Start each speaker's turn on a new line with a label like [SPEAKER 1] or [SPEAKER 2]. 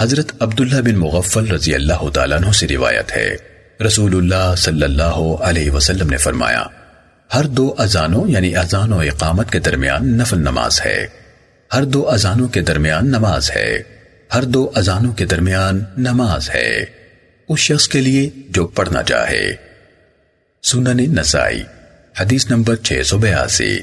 [SPEAKER 1] حضرت عبداللہ بن مغفل رضی اللہ تعالیٰ عنہ سے روایت ہے۔ رسول اللہ صلی اللہ علیہ وسلم نے فرمایا، ہر دو اذانوں یعنی ازان و اقامت کے درمیان نفل نماز ہے۔ ہر دو ازانوں کے درمیان نماز ہے۔ ہر دو ازانوں کے درمیان نماز ہے۔ اس شخص کے لیے جو پڑھنا چاہے۔ سنن نسائی، حدیث نمبر 682